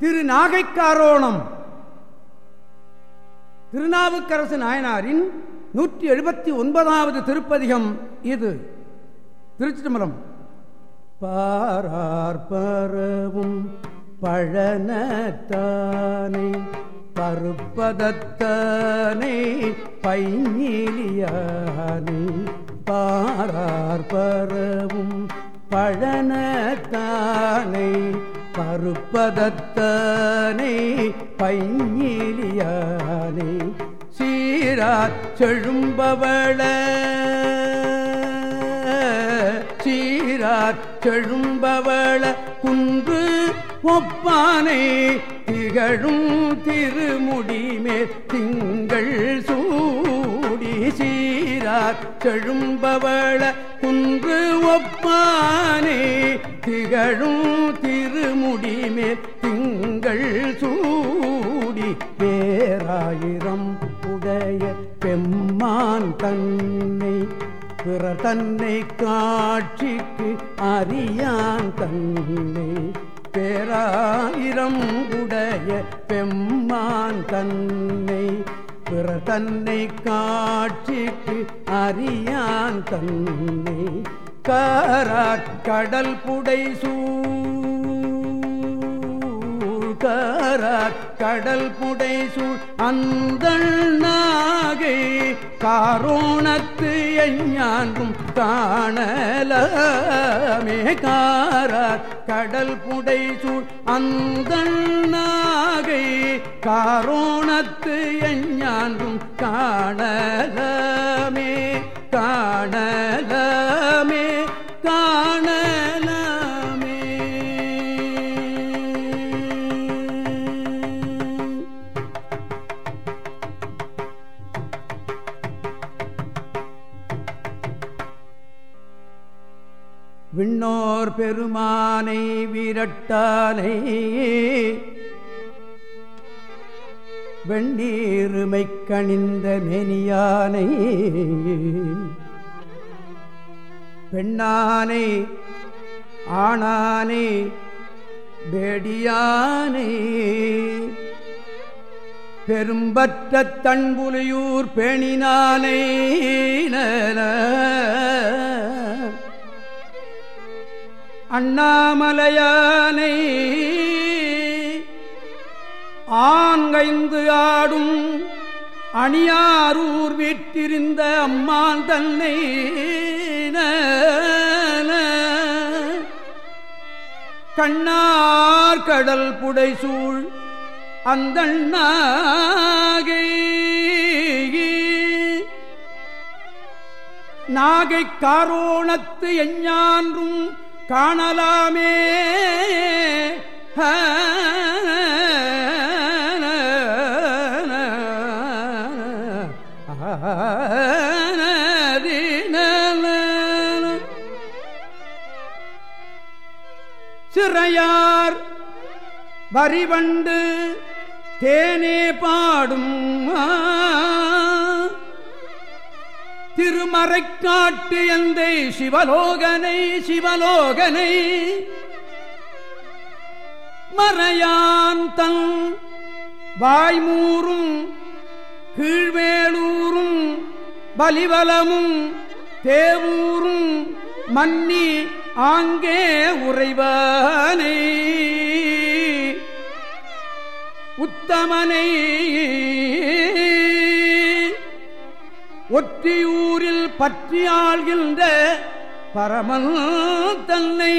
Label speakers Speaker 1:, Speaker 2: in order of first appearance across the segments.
Speaker 1: திரு நாகைக்காரோணம் திருநாவுக்கரசு நாயனாரின் நூற்றி எழுபத்தி ஒன்பதாவது திருப்பதிகம் இது. திருச்சிதம்பரம் பாரார்பரவும் பழனத்தானை பருப்பதத்தானை பாரார் பாரார்பரவும் பழனத்தானை பருப்பதத்தானை பைங்கிலியானை சீரா செழும்பவள சீரா செழும்பவள குன்று ஒப்பானை திகழும் திருமுடிமே திங்கள் சூ சீரார் செழும்பவள குன்று ஒப்பானே திகழும் திருமுடிமே திங்கள் சூடி பேராயிரம் உடைய பெம்மான் தன்னை பிற தன்னை காட்சிக்கு அறியான் தன்னை பேராயிரம் உடைய பெம்மான் தன்னை பிற தன்னை காட்சிக்கு அறியான் தன்னை. காரார் கடல் புடை சூ காரார் கடல் புடை சூழ் அந்த நாகை காரோணத்து எஞ்ஞான்கும் காணலமே. காரார் கடல் புடை சூழ் அந்த நாகை காரோணத்து எஞ்ஞான்கும் காணலமே. காணல பெருமானை விரட்டானை வெண்ணீருமை கணிந்த மெனியானை. பெண்ணானை ஆணானை வேடியானை. பெரும்பற்ற தன்புலியூர் பெணினானை. அண்ணாமலையானை ஆண்கைந்து ஆடும் அணியாரூர் வீட்டிருந்த அம்மான் தன்னை கண்ணார் கடல் புடைசூழ் அந்த நாகை நாகை காரோணத்து எஞ்ஞான்றும் காணலாமே. சிறையார் வரிவண்டு தேனே பாடும் ஆ திருமறைக்காட்டு எந்தை சிவலோகனை சிவலோகனை. மறையான் தன் வாய்மூரும் கீழ்வேளூரும் பலிவலமும் தேவூரும் மன்னி ஆங்கே உறைவானை. உத்தமனை ஒற்றியூரில் பற்றி ஆள்கின்ற பரமன் தன்னை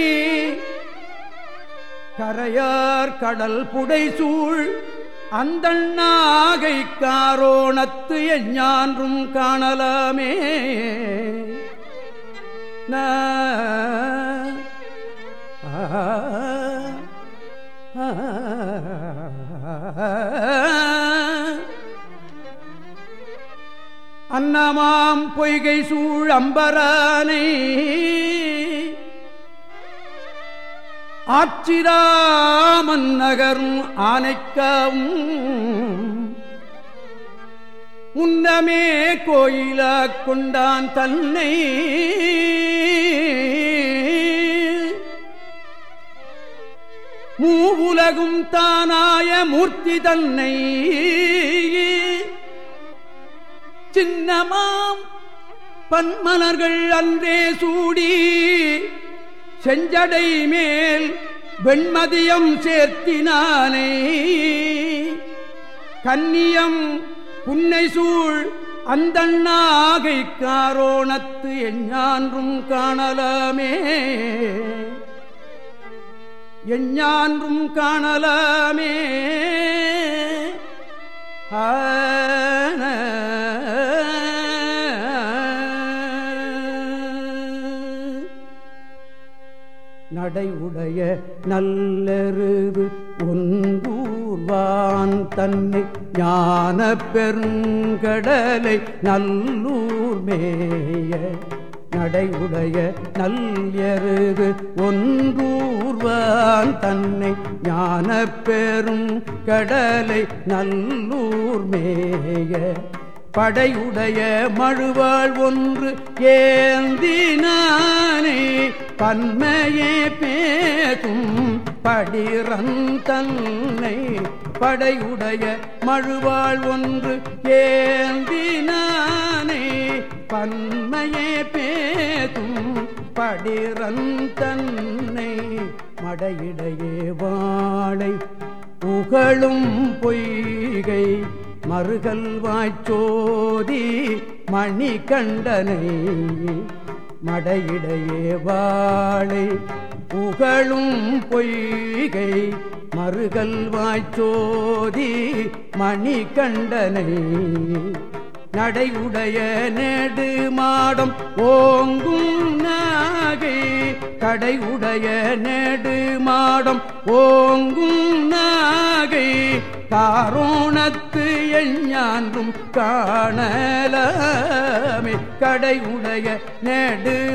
Speaker 1: கரையார் கடல் புடைசூழ் அந்த நாகை காரோணத்து எஞ்ஞான்றும் காணலாமே ஆ அன்னமாம் பொய்கை சூழ் அம்பரானை. ஆச்சிராமன் நகரும் ஆனைக்கவும். உன்னமே கோயிலா கொண்டான் தன்னை. மூவுலகும் தானாய மூர்த்தி தன்னை. சின்னமாம். பன்மலர்கள் அன்றே சூடி செஞ்சடை மேல் வெண்மதியம் சேர்த்தினானே. கன்னியம் புன்னை சூழ் அந்த காரோணத்து எஞ்ஞான்றும் காணலமே. எஞ்ஞான்றும் காணலமே. ஆன நடை உடைய நல்லருது உன்பூர்வான் தன்னை ஞான பெருங்கடலை நல்லூர் மேய நடைவுடைய நல்லருது ஒன்றூர்வான் தன்னை ஞான பெரும் கடலை நல்லூர் மேய படையுடைய மழுவாள் ஒன்று ஏந்தினானே பன்மையே பேசும் படிறந்தன்னை படையுடைய மழுவாள் ஒன்று ஏந்தினானே பன்மையே பேசும் படிறந்தன்னை மடையிடையே வாழை புகழும் பொய்கை மறுகல் வாய்ச்சோதி மணி கண்டனை மடையிடையே வாழை புகழும் பொய்கை மறுகல் வாய்ச்சோதி மணி கண்டனை நடையுடைய நெடு மாடம் ஓங்கும் நாகை கடையுடைய நெடு மாடம் ஓங்கும் நாகை காரோணத்து எஞ்ஞான்றும் காணலமே. கடை உடைய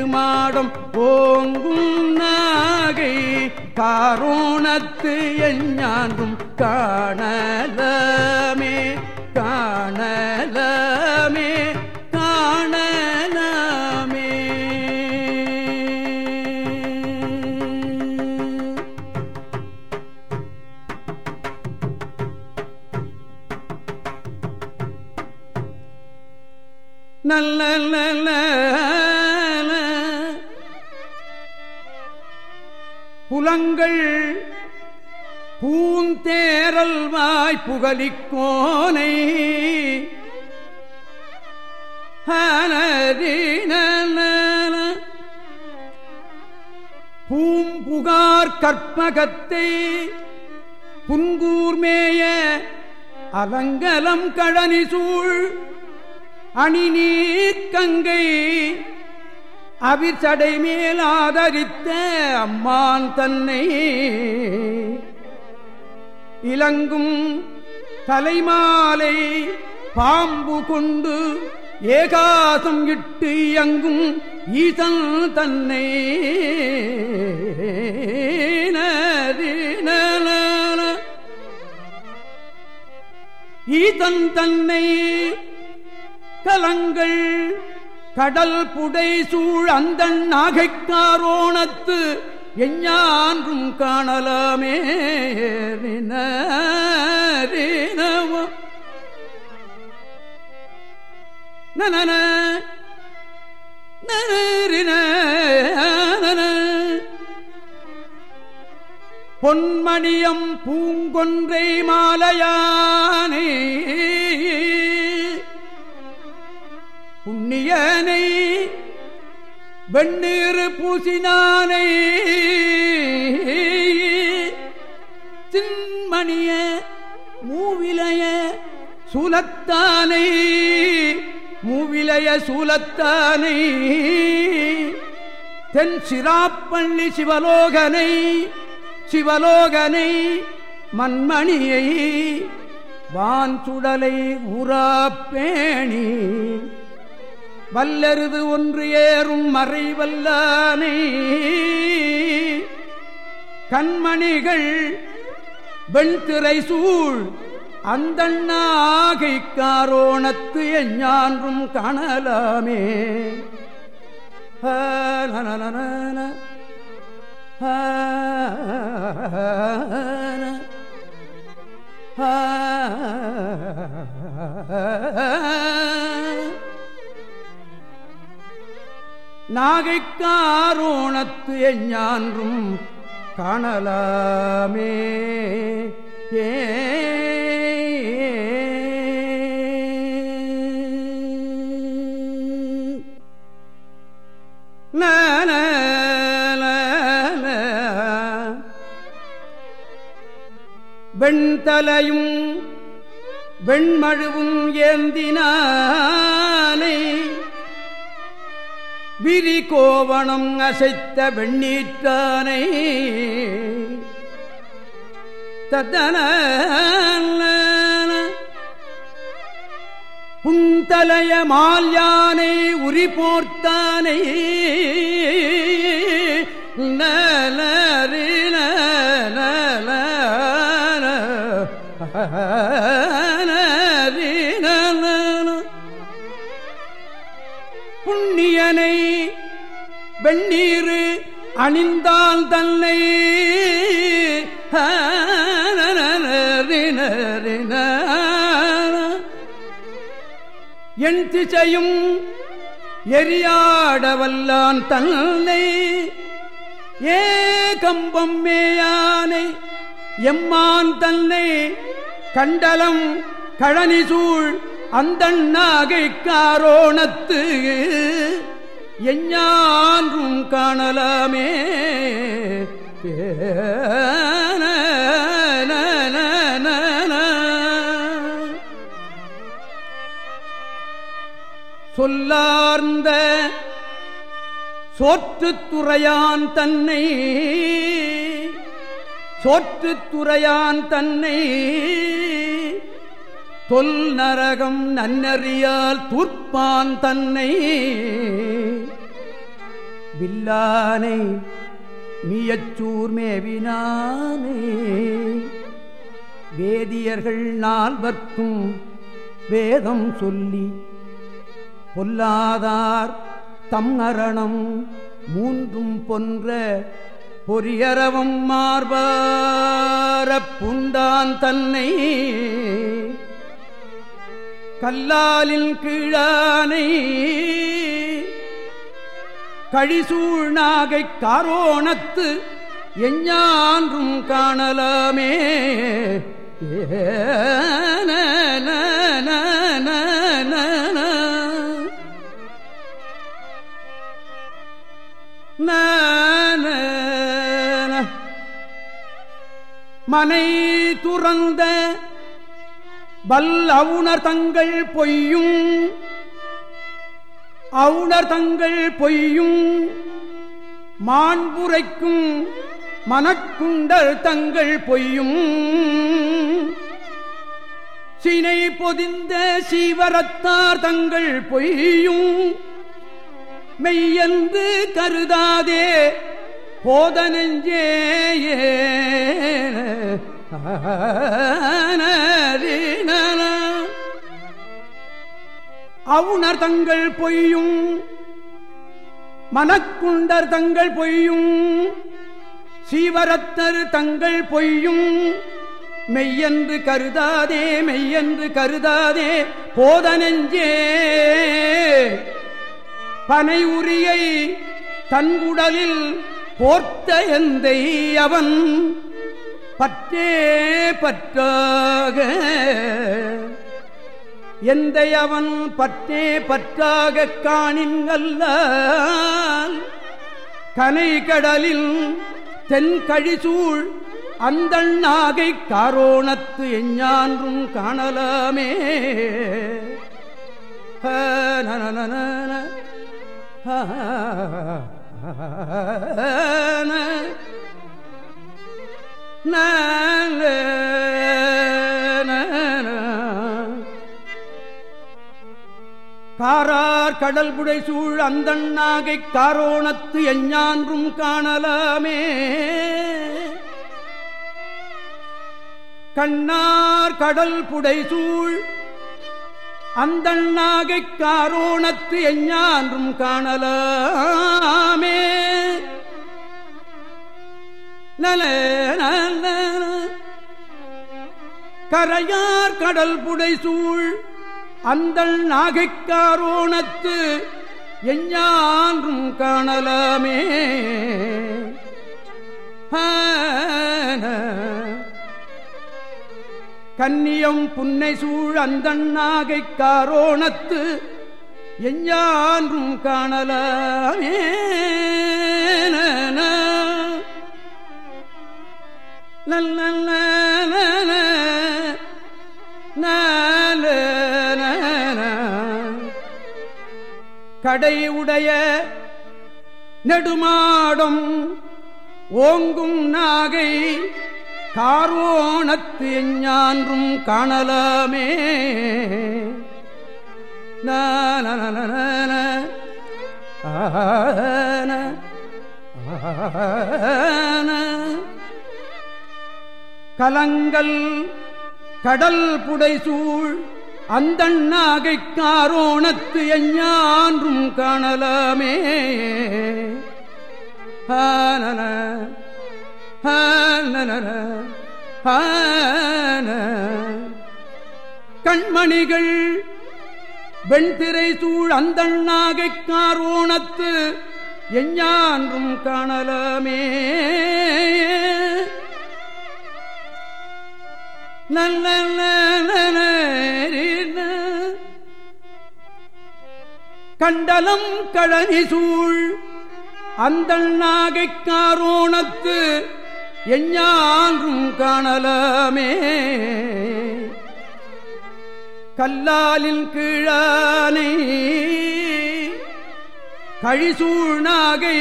Speaker 1: மாடம் ஓங்கும் நாகை. காரோணத்து எஞ்ஞான்றும் காணலமே. காணலமே. நல்ல நல்ல புலங்கள் பூந்தேரல் வாய் புகலிக்கோனை பூம்புகார் கற்பகத்தை புன்கூர்மேய அலங்கலம் கழனி சூழ் அணிநீர் கங்கை. அவிர்சடை மேல் ஆதரித்த அம்மான் தன்னை. இலங்கும் தலைமாலை பாம்பு கொண்டு ஏகாசம் இட்டு இயங்கும் ஈசன் தன்னை. ஈதன் தன்னை கலங்கள் கடல் புடை சூழ் அந்த நாகைக்காரோணத்து எஞ்ஞான்றும் காணலாமே நன பொன்மணியம் பூங்கொன்றை மாலையானே புண்ணியனை வெண்ணீர் பூசினானை சின்மணிய மூவிலைய சூலத்தானை மூவிலைய சூலத்தானை தென் சிராப்பள்ளி சிவலோகனை சிவலோகனை மண்மணியை வான் சுடலை உறாப்பேணி வல்லருது ஒன்று ஏறும் மறைவல்லானே கண்மணிகள் வெண்திரை சூழ் அந்த நாகை காரோணத்து எஞ்ஞான்றும் காணலாமே ஆ நாகைக்காரோணத்து எஞ்ஞான்றும் காணலாமே. ஏ. வெண்தலையும் வெண்மழுவும் ஏந்தினானை விரி கோவணம் அசைத்த வெண்ணீற்றானை தத்தன புந்தலைய மால்யானை உரி போர்த்தானை புண்ணியனை வெண்ணீர் அணிந்தால் தன்னை. என் திசையும் எரியாடவல்லான் தன்னை. ஏ கம்பம் மேயானை எம்மான் தன்னை. கண்டலம் கழனிசூழ் அந்த நாகை காரோணத்து. எஞ்ஞான்றும் காணலாமே. சொல்லார்ந்த சோற்றுத்துறையான் தன்னை சோற்றுத்துறையான் தன்னை தொல் நரகம் நன்னறியால் தூர்ப்பான் தன்னை. வில்லானை மீயச்சூர் மேவினானே. வேதியர்கள் நால்வர்க்கும் வேதம் சொல்லி பொல்லாதார் தம் அரணம் மூன்றும் பொன்ற பொரியரவம் மார்பார புண்டான் தன்னை. கல்லாலில் கீழானை கழிசூழ் நாகை காரோணத்து எஞ்ஞான்றும் காணலாமே. மனை துறந்த வல் அவுணர் தங்கள் பொய்யும் அவுணர் தங்கள் பொய்யும் மாண்புரைக்கும் மனக்குண்டர் தங்கள் பொய்யும். சினை பொதிந்த சீவரத்தார் தங்கள் பொய்யும் மெய்யந்து கருதாதே போத நெஞ்சே அவுணர் தங்கள் பொய்யும் மனக்குண்டர் தங்கள் பொய்யும் சீவரத்தர் தங்கள் பொய்யும் மெய்யென்று கருதாதே மெய்யென்று கருதாதே போத நெஞ்சே பனை உரியை தன்குடலில் போர்த்த எந்தை அவன் பற்றே பற்றாக. எந்த அவன் பற்றே பற்றாக காணின்கல்ல கனை கடலில் தென்கழிசூழ் அந்த நாகை காரோணத்து எஞ்ஞான்றும் காணலாமே நன காரார் கடல் புடை சூழ் அந்த நாகை காரோணத்து எஞ்ஞான்றும் காணலாமே. கண்ணார் கடல் புடை சூழ் அந்த நாகை காரோணத்து எஞ்ஞான்றும் காணலாமே. நல கரையார் கடல் புடை சூழ் அந்த நாகைக்காரோணத்து எஞ்ஞான்றும் காணலாமே. கன்னியம் புன்னை சூழ் அந்த நாகைக்காரோணத்து எஞ்ஞான்றும் காணலாமே. நல்ல கடை உடைய நெடுமாடும் ஓங்கும் நாகை கார்வோணத்து எஞ்ஞான்றும் காணலாமே. கலங்கல் கடல் புடைசூழ் அந்த நாகைக்காரோணத்து எஞ்ஞான்றும் காணலாமே. கண்மணிகள் வெண்திரை சூழ் அந்த நாகைக்காரோணத்து எஞ்ஞான்றும் காணலாமே. நல்ல கண்டலம் கழனி சூழ் அந்த நாகைக்காரோணத்து எஞ்ஞான்றும் காணலமே. கல்லாலின் கீழானை கழிசூழ் நாகை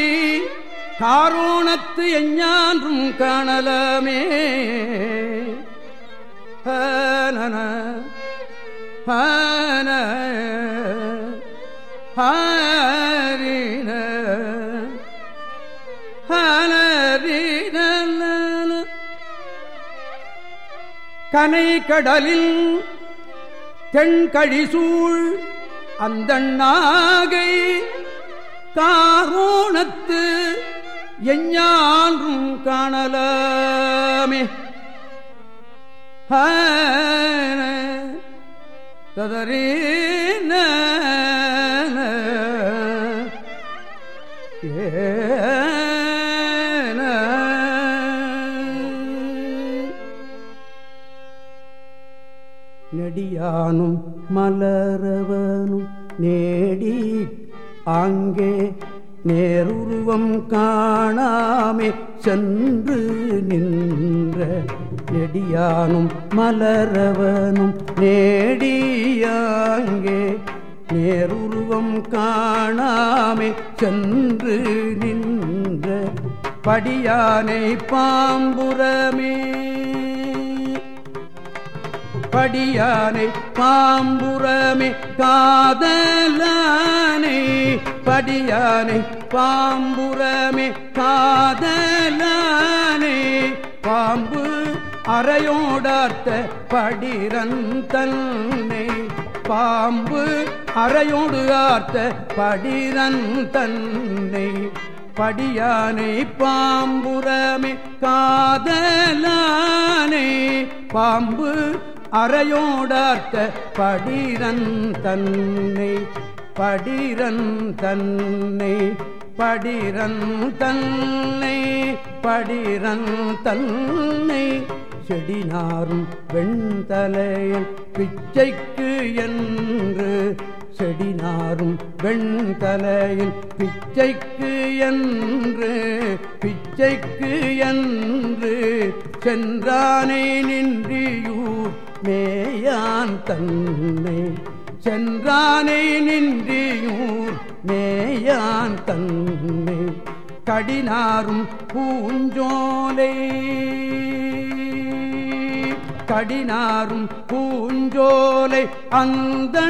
Speaker 1: காரோணத்து எஞ்ஞான்றும் காணலமே. ஹன ஹன ஹரின கனை கடலில் தென்கழிசூழ் அந்த நாகை காரோணத்து எஞ்ஞான்றும் காணலாமே. ததரீன நெடியானும் மலரவனும் நேடி ஆங்கே நேருருவம் காணாமே சென்று நின்ற நெடியானும் மலரவனும் நேடியாங்கே. நேருருவம் காணாமே சென்று நின்ற படியானை பாம்புரமே. படியானை பாம்புரமே காதலானை. படியானை பாம்புரமே காதலானை. பாம்பு அறையோடாத்த படிரந்தன்னை பாம்பு அறையோடு ஆர்த்த படிரந்தன்னை படியானை பாம்புரமே காதலானை. பாம்பு அறையோடார்த்த படிரன் தன்னை. படிரன் தன்னை. படிரன் தன்னை. படிரன் தன்னை. செடினாரும் வெண்தலையன் பிச்சைக்கு என்று. செடினாரும் வெண்தலையில் பிச்சைக்கு என்று. பிச்சைக்கு என்று சென்றானே நின்றியூர் மேயான் தன்னை. சென்றானே நின்றியூர் மேயான் தன்னை. கடினாரும் பூஞ்சோலை. கடினாரும் பூஞ்சோலை அந்த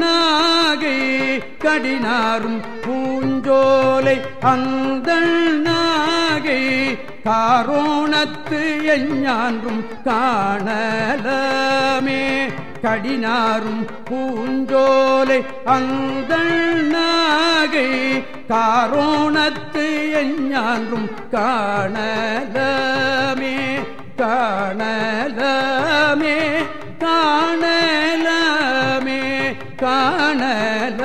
Speaker 1: நாகை. கடினாரும் பூஞ்சோலை அந்த நாகை. காரோணத்து எஞ்ஞான்றும் காணலமே. கடினாரும் பூஞ்சோலை அந்த நாகை. காரோணத்து எஞ்ஞான்றும் காணலமே. காணலமே காணலமே காணல